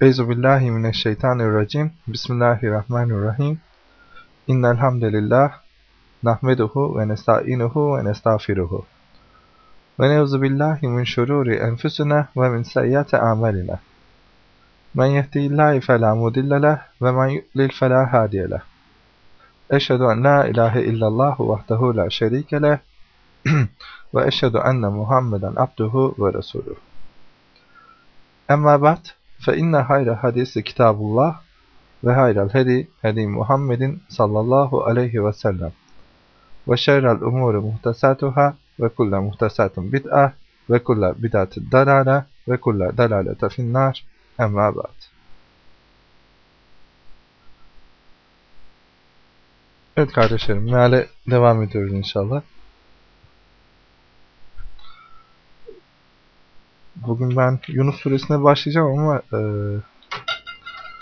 Eyzu billahi mineşşeytanirracim. Bismillahirrahmanirrahim. İnnel hamdelellah nahmeduhu ve nestainuhu ve nestağfiruhu. Ve neuzu billahi min şururi enfusina ve min seyyiati amelina. Men yehdihillahu fela mudille ve men yudlil fela hadiye leh. Eşhedü en la ilahe illallah vahdehu la şerike leh ve eşhedü enne Muhammeden abduhu ve resuluhu. Emma ba'd fe inne hayra hadisi kitabullah ve hayral hedi hedi Muhammedin sallallahu aleyhi ve sellem ve şerrel umuri muhtesatuhâ ve kulle muhtesatun bid'ah ve kulle bid'atin dalale ve kulle dalalete finnâr emma ba'd. Evet kardeşlerim, meale devam ediyoruz inşallah. Bugün ben Yunus suresine başlayacağım ama e,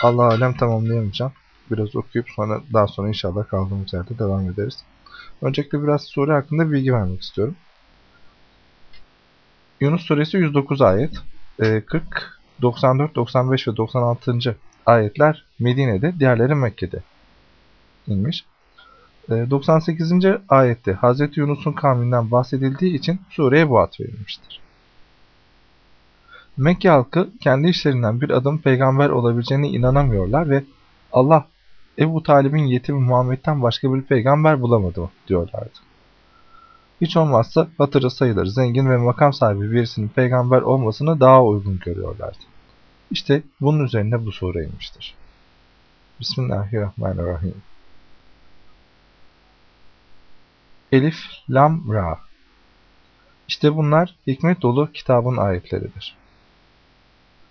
Allah alem tamamlayamayacağım. Biraz okuyup sonra daha sonra inşallah kaldığımız yerde devam ederiz. Öncelikle biraz sure hakkında bilgi vermek istiyorum. Yunus suresi 109 ayet. E, 40, 94, 95 ve 96. ayetler Medine'de, diğerleri Mekke'de inmiş. E, 98. ayette Hazreti Yunus'un kavminden bahsedildiği için sureye bu ad verilmiştir. Mekke halkı kendi işlerinden bir adım peygamber olabileceğine inanamıyorlar ve Allah Ebu Talib'in yetimi Muhammed'den başka bir peygamber bulamadı diyorlardı. Hiç olmazsa hatırı sayılır zengin ve makam sahibi birisinin peygamber olmasını daha uygun görüyorlardı. İşte bunun üzerine bu sure inmiştir. Bismillahirrahmanirrahim. Elif, Lam, Ra. İşte bunlar hikmet dolu kitabın ayetleridir.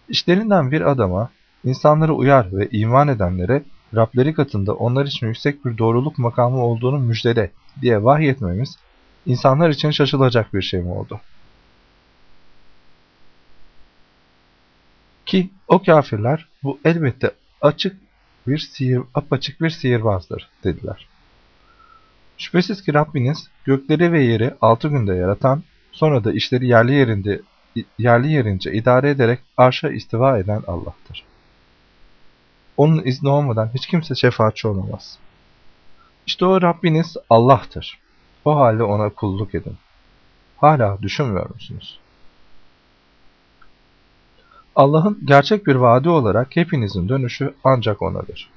İşlerinden bir adama, insanları uyar ve iman edenlere Rableri katında onlar için yüksek bir doğruluk makamı olduğunu müjdele diye vahyetmemiz, insanlar için şaşılacak bir şey mi oldu? Ki o kafirler bu elbette açık bir sihir, apaçık bir sihirbazdır dediler. Şüphesiz ki Rabbiniz gökleri ve yeri altı günde yaratan, sonra da işleri yerli yerinde yerli yerince idare ederek arşa istiva eden Allah'tır. Onun izni olmadan hiç kimse şefaatçi olamaz. İşte o Rabbiniz Allah'tır. O halde ona kulluk edin. Hala düşünmüyor musunuz? Allah'ın gerçek bir vaadi olarak hepinizin dönüşü ancak O'nadır.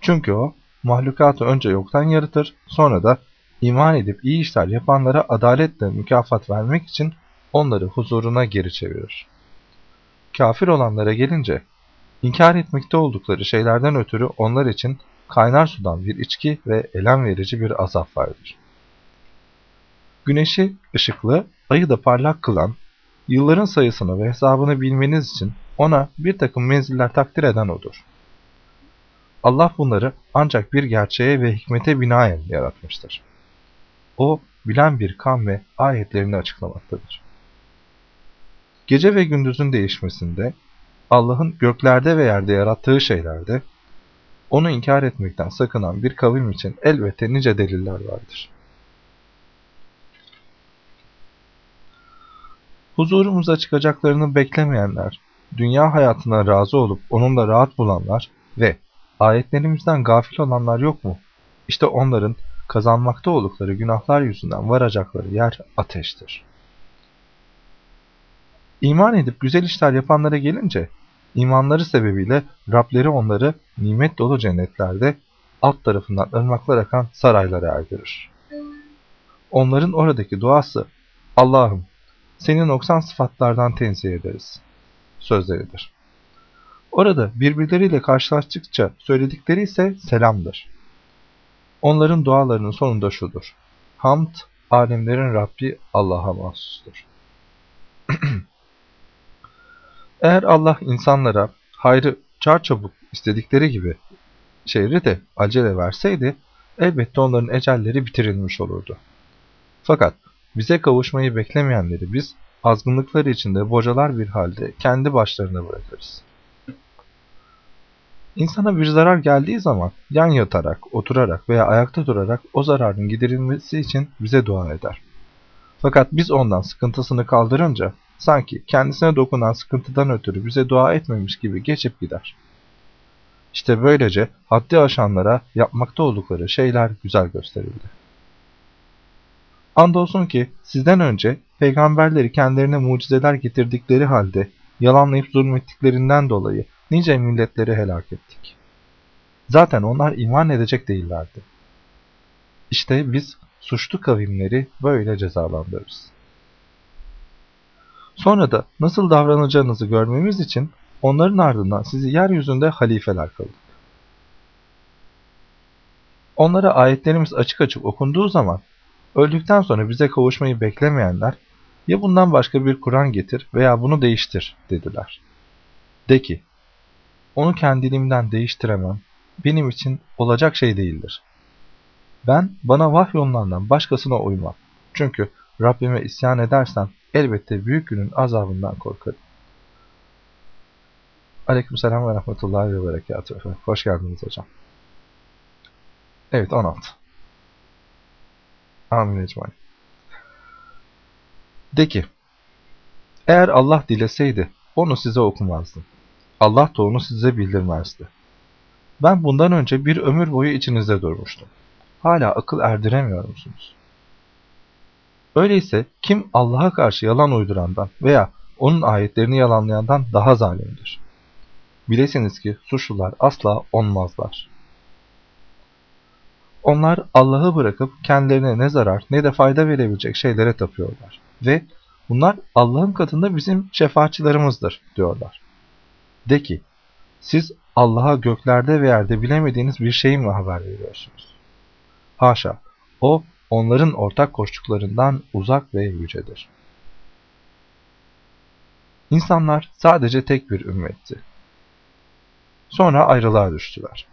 Çünkü O, mahlukatı önce yoktan yaratır, sonra da iman edip iyi işler yapanlara adaletle mükafat vermek için onları huzuruna geri çevirir. Kafir olanlara gelince, inkar etmekte oldukları şeylerden ötürü onlar için kaynar sudan bir içki ve elem verici bir azap vardır. Güneşi ışıklı, ayı da parlak kılan, yılların sayısını ve hesabını bilmeniz için ona bir takım menziller takdir eden odur. Allah bunları ancak bir gerçeğe ve hikmete binaen yaratmıştır. O, bilen bir kan ve ayetlerini açıklamaktadır. Gece ve gündüzün değişmesinde, Allah'ın göklerde ve yerde yarattığı şeylerde, onu inkar etmekten sakınan bir kavim için elbette nice deliller vardır. Huzurumuza çıkacaklarını beklemeyenler, dünya hayatına razı olup onunla rahat bulanlar ve ayetlerimizden gafil olanlar yok mu? İşte onların kazanmakta oldukları günahlar yüzünden varacakları yer ateştir. İman edip güzel işler yapanlara gelince, imanları sebebiyle Rableri onları nimet dolu cennetlerde alt tarafından ırmaklar akan saraylara erdirir. Onların oradaki duası, Allah'ım seni noksan sıfatlardan tenzih ederiz sözleridir. Orada birbirleriyle karşılaştıkça söyledikleri ise selamdır. Onların dualarının sonunda şudur. Hamd, alemlerin Rabbi Allah'a mahsustur. Eğer Allah insanlara hayrı çarçabuk istedikleri gibi şehri de acele verseydi, elbette onların ecelleri bitirilmiş olurdu. Fakat bize kavuşmayı beklemeyenleri biz, azgınlıkları içinde bocalar bir halde kendi başlarına bırakırız. İnsana bir zarar geldiği zaman yan yatarak, oturarak veya ayakta durarak o zararın giderilmesi için bize dua eder. Fakat biz ondan sıkıntısını kaldırınca sanki kendisine dokunan sıkıntıdan ötürü bize dua etmemiş gibi geçip gider. İşte böylece haddi aşanlara yapmakta oldukları şeyler güzel gösterildi. Andolsun ki sizden önce peygamberleri kendilerine mucizeler getirdikleri halde yalanlayıp zulmettiklerinden dolayı nice milletleri helak ettik. Zaten onlar iman edecek değillerdi. İşte biz suçlu kavimleri böyle cezalandırırız. Sonra da nasıl davranacağınızı görmemiz için onların ardından sizi yeryüzünde halifeler kıldık. Onlara ayetlerimiz açık açık okunduğu zaman öldükten sonra bize kavuşmayı beklemeyenler ya bundan başka bir Kur'an getir veya bunu değiştir dediler. De ki, onu kendiliğimden değiştiremem, benim için olacak şey değildir. Ben bana vahyolunandan başkasına uymam. Çünkü Rabbime isyan edersem elbette büyük günün azabından korkarım. Aleykümselam ve rahmetullahi ve berekatuhu. Hoş geldiniz hocam. Evet 16. Amin ecmaîn. De ki, eğer Allah dileseydi onu size okumazdı. Allah da onu size bildirmezdi. Ben bundan önce bir ömür boyu içinizde durmuştum. Hala akıl erdiremiyor musunuz? Öyleyse kim Allah'a karşı yalan uydurandan veya onun ayetlerini yalanlayandan daha zalimdir. Bilesiniz ki suçlular asla onmazlar. Onlar Allah'ı bırakıp kendilerine ne zarar ne de fayda verebilecek şeylere tapıyorlar. Ve bunlar Allah'ın katında bizim şefaatçilerimizdir diyorlar. De ki, siz Allah'a göklerde ve yerde bilemediğiniz bir şeyi mi haber veriyorsunuz? Haşa, o onların ortak koştuklarından uzak ve yücedir. İnsanlar sadece tek bir ümmetti. Sonra ayrılığa düştüler.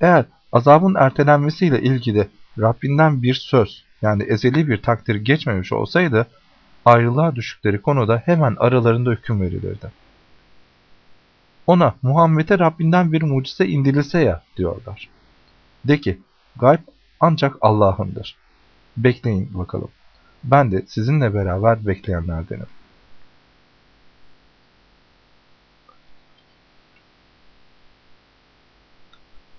Eğer azabın ertelenmesiyle ilgili Rabbinden bir söz yani ezeli bir takdir geçmemiş olsaydı ayrılığa düştükleri konuda hemen aralarında hüküm verilirdi. Ona Muhammed'e Rabbinden bir mucize indirilse ya diyorlar. De ki gayb ancak Allah'ındır. Bekleyin bakalım. Ben de sizinle beraber bekleyenlerdenim.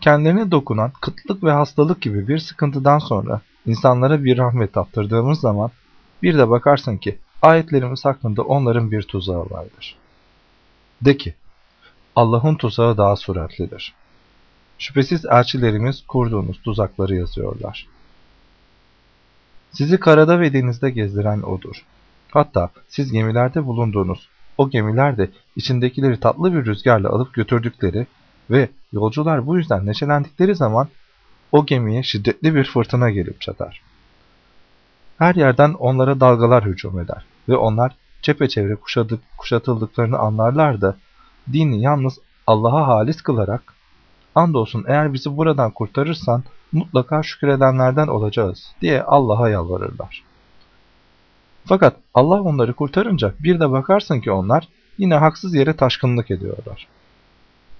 Kendilerine dokunan kıtlık ve hastalık gibi bir sıkıntıdan sonra insanlara bir rahmet tattırdığımız zaman bir de bakarsın ki ayetlerimiz hakkında onların bir tuzağı vardır. De ki, Allah'ın tuzağı daha süratlidir. Şüphesiz elçilerimiz kurduğunuz tuzakları yazıyorlar. Sizi karada ve denizde gezdiren O'dur. Hatta siz gemilerde bulunduğunuz o gemiler de içindekileri tatlı bir rüzgarla alıp götürdükleri ve yolcular bu yüzden neşelendikleri zaman o gemiye şiddetli bir fırtına gelip çatar. Her yerden onlara dalgalar hücum eder ve onlar çepeçevre kuşatıldıklarını anlarlar da dini yalnız Allah'a halis kılarak andolsun eğer bizi buradan kurtarırsan mutlaka şükredenlerden olacağız diye Allah'a yalvarırlar. Fakat Allah onları kurtarınca bir de bakarsın ki onlar yine haksız yere taşkınlık ediyorlar.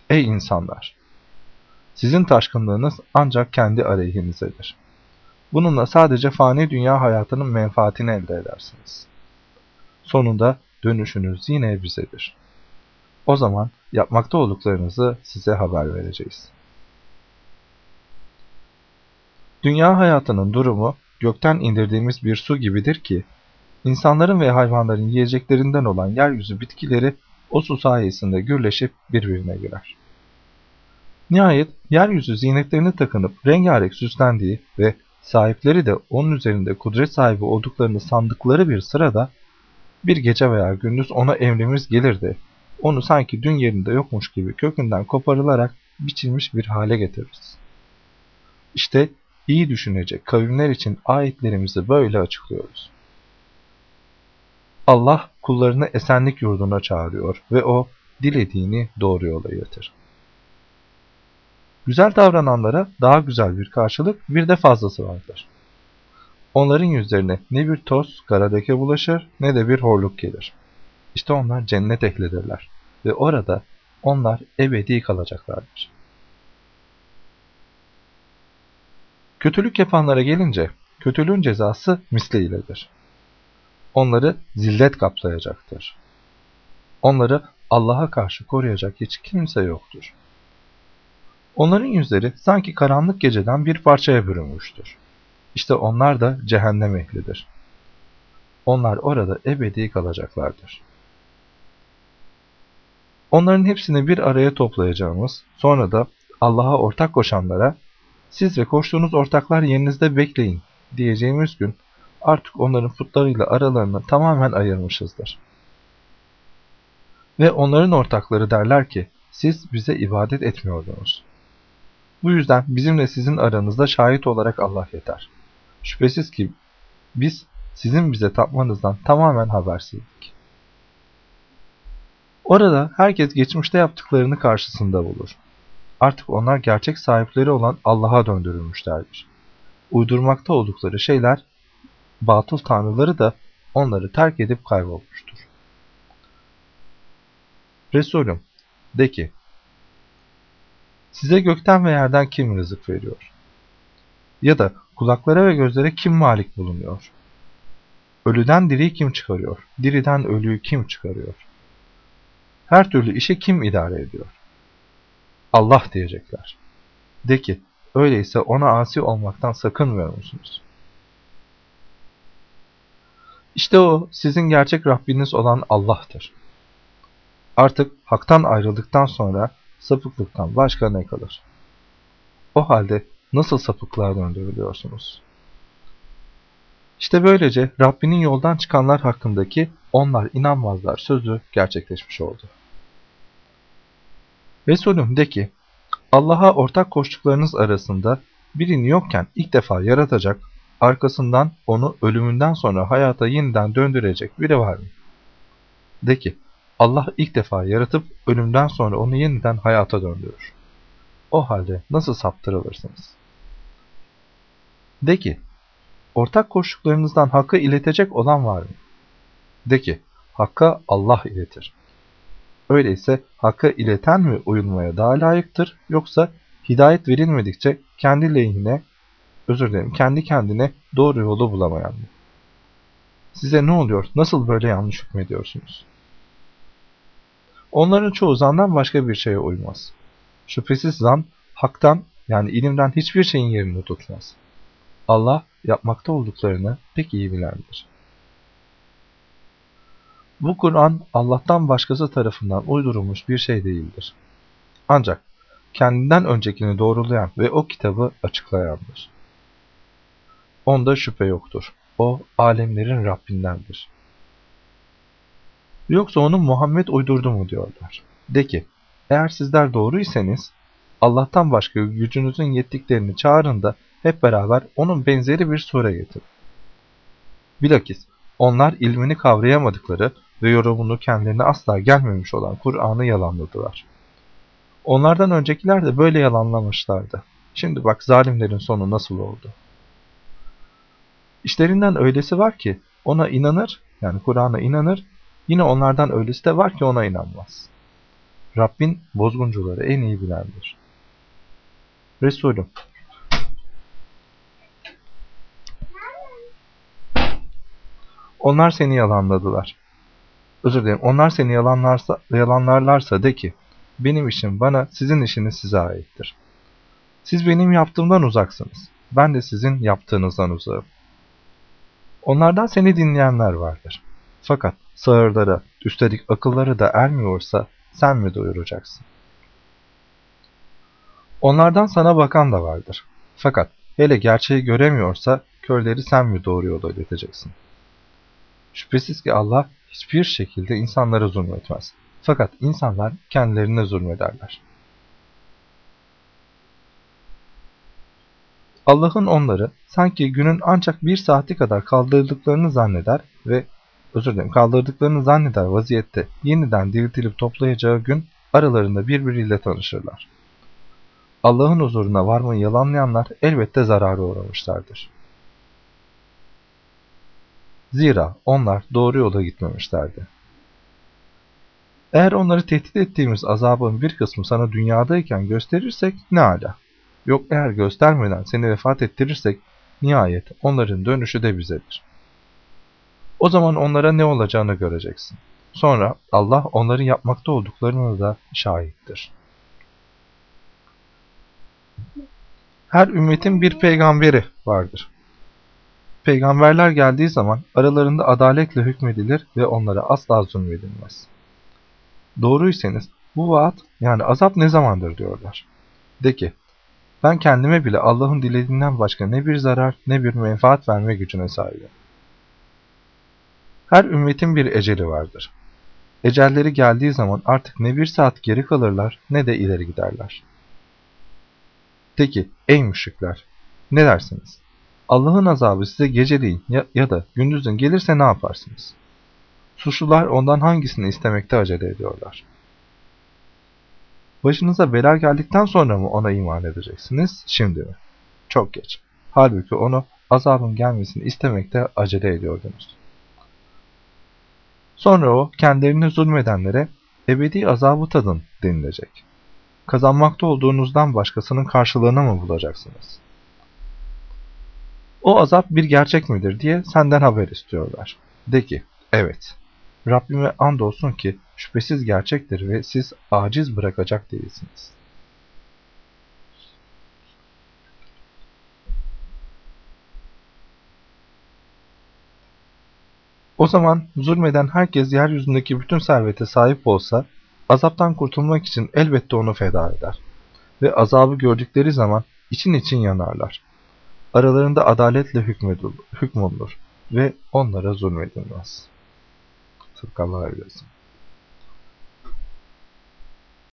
Ey insanlar! Sizin taşkınlığınız ancak kendi aleyhinizedir. Bununla sadece fani dünya hayatının menfaatini elde edersiniz. Sonunda dönüşünüz yine bizedir. O zaman yapmakta olduklarınızı size haber vereceğiz. Dünya hayatının durumu gökten indirdiğimiz bir su gibidir ki, insanların ve hayvanların yiyeceklerinden olan yeryüzü bitkileri o su sayesinde gürleşip birbirine girer. Nihayet yeryüzü zinetlerini takınıp rengarenk süslendiği ve sahipleri de onun üzerinde kudret sahibi olduklarını sandıkları bir sırada bir gece veya gündüz ona emrimiz gelir de onu sanki dün yerinde yokmuş gibi kökünden koparılarak biçilmiş bir hale getiririz. İşte iyi düşünecek kavimler için ayetlerimizi böyle açıklıyoruz. Allah kullarını esenlik yurduna çağırıyor ve o dilediğini doğru yola iletir. Güzel davrananlara daha güzel bir karşılık bir de fazlası vardır. Onların yüzlerine ne bir toz karadeke bulaşır ne de bir horluk gelir. İşte onlar cennet ehlidirler ve orada onlar ebedi kalacaklardır. Kötülük yapanlara gelince kötülüğün cezası misliyledir. onları zillet kaplayacaktır. Onları Allah'a karşı koruyacak hiç kimse yoktur. Onların yüzleri sanki karanlık geceden bir parçaya bürünmüştür. İşte onlar da cehennem ehlidir. Onlar orada ebedi kalacaklardır. Onların hepsini bir araya toplayacağımız, sonra da Allah'a ortak koşanlara, siz ve koştuğunuz ortaklar yerinizde bekleyin diyeceğimiz gün artık onların putlarıyla aralarını tamamen ayırmışızdır. Ve onların ortakları derler ki, siz bize ibadet etmiyordunuz. Bu yüzden bizimle sizin aranızda şahit olarak Allah yeter. Şüphesiz ki biz sizin bize tapmanızdan tamamen habersizdik. Orada herkes geçmişte yaptıklarını karşısında bulur. Artık onlar gerçek sahipleri olan Allah'a döndürülmüşlerdir. Uydurmakta oldukları şeyler, batıl tanrıları da onları terk edip kaybolmuştur. Resulüm, de ki, size gökten ve yerden kim rızık veriyor? Ya da kulaklara ve gözlere kim malik bulunuyor? Ölüden diriyi kim çıkarıyor? Diriden ölüyü kim çıkarıyor? Her türlü işi kim idare ediyor? Allah diyecekler. De ki, öyleyse ona asi olmaktan sakınmıyor musunuz? İşte o sizin gerçek Rabbiniz olan Allah'tır. Artık haktan ayrıldıktan sonra sapıklıktan başka ne kalır? O halde nasıl sapıklığa döndürülüyorsunuz? İşte böylece Rabbinin yoldan çıkanlar hakkındaki onlar inanmazlar sözü gerçekleşmiş oldu. Resulüm de ki, Allah'a ortak koştuklarınız arasında birini yokken ilk defa yaratacak, arkasından onu ölümünden sonra hayata yeniden döndürecek biri var mı? De ki, Allah ilk defa yaratıp ölümden sonra onu yeniden hayata döndürür. O halde nasıl saptırılırsınız? De ki, ortak koştuklarınızdan hakkı iletecek olan var mı? De ki, hakka Allah iletir. Öyleyse hakkı ileten mi uyulmaya daha layıktır yoksa hidayet verilmedikçe kendi lehine, özür dilerim kendi kendine doğru yolu bulamayan mı? Size ne oluyor? Nasıl böyle yanlış hükmediyorsunuz? Onların çoğu zandan başka bir şeye uymaz. Şüphesiz zan, haktan yani ilimden hiçbir şeyin yerini tutmaz. Allah yapmakta olduklarını pek iyi bilendir. Bu Kur'an Allah'tan başkası tarafından uydurulmuş bir şey değildir. Ancak kendinden öncekini doğrulayan ve o kitabı açıklayandır. Onda şüphe yoktur. O alemlerin Rabbindendir. Yoksa onu Muhammed uydurdu mu diyorlar. De ki, eğer sizler doğruysanız Allah'tan başka gücünüzün yettiklerini çağırın da hep beraber onun benzeri bir sure getirin. Bilakis onlar ilmini kavrayamadıkları ve yorumunu kendilerine asla gelmemiş olan Kur'an'ı yalanladılar. Onlardan öncekiler de böyle yalanlamışlardı. Şimdi bak zalimlerin sonu nasıl oldu. İşlerinden öylesi var ki ona inanır, yani Kur'an'a inanır, yine onlardan öylesi de var ki ona inanmaz. Rabbin bozguncuları en iyi bilendir. Resulüm Onlar seni yalanladılar. Özür dilerim. Onlar seni yalanlarsa, yalanlarlarsa de ki, benim işim bana, sizin işiniz size aittir. Siz benim yaptığımdan uzaksınız. Ben de sizin yaptığınızdan uzağım. Onlardan seni dinleyenler vardır. Fakat sağırlara, üstelik akılları da ermiyorsa sen mi doyuracaksın? Onlardan sana bakan da vardır. Fakat hele gerçeği göremiyorsa körleri sen mi doğru yola ileteceksin? Şüphesiz ki Allah hiçbir şekilde insanlara zulmetmez. Fakat insanlar kendilerine zulmederler. Allah'ın onları sanki günün ancak bir saati kadar kaldırdıklarını zanneder ve özür dilerim kaldırdıklarını zanneder vaziyette yeniden diriltilip toplayacağı gün aralarında birbiriyle tanışırlar. Allah'ın huzuruna varmayı yalanlayanlar elbette zarara uğramışlardır. Zira onlar doğru yola gitmemişlerdi. Eğer onları tehdit ettiğimiz azabın bir kısmı sana dünyadayken gösterirsek ne ala. Yok eğer göstermeden seni vefat ettirirsek nihayet onların dönüşü de bizedir. O zaman onlara ne olacağını göreceksin. Sonra Allah onların yapmakta olduklarına da şahittir. Her ümmetin bir peygamberi vardır. Peygamberler geldiği zaman aralarında adaletle hükmedilir ve onlara asla zulmedilmez. Doğruysanız bu vaat yani azap ne zamandır diyorlar. De ki ben kendime bile Allah'ın dilediğinden başka ne bir zarar ne bir menfaat verme gücüne sahibim. Her ümmetin bir eceli vardır. Ecelleri geldiği zaman artık ne bir saat geri kalırlar ne de ileri giderler. De ki ey müşrikler ne dersiniz? Allah'ın azabı size geceleyin ya, ya da gündüzün gelirse ne yaparsınız? Suçlular ondan hangisini istemekte acele ediyorlar? Başınıza bela geldikten sonra mı ona iman edeceksiniz, şimdi mi? Çok geç. Halbuki onu azabın gelmesini istemekte acele ediyordunuz. Sonra o kendilerine zulmedenlere ebedi azabı tadın denilecek. Kazanmakta olduğunuzdan başkasının karşılığını mı bulacaksınız? O azap bir gerçek midir diye senden haber istiyorlar. De ki, evet. Rabbime andolsun ki şüphesiz gerçektir ve siz aciz bırakacak değilsiniz. O zaman zulmeden herkes yeryüzündeki bütün servete sahip olsa, azaptan kurtulmak için elbette onu feda eder. Ve azabı gördükleri zaman için için yanarlar. Aralarında adaletle hükmolur ve onlara zulmedilmez. Sıdkallah eylesin.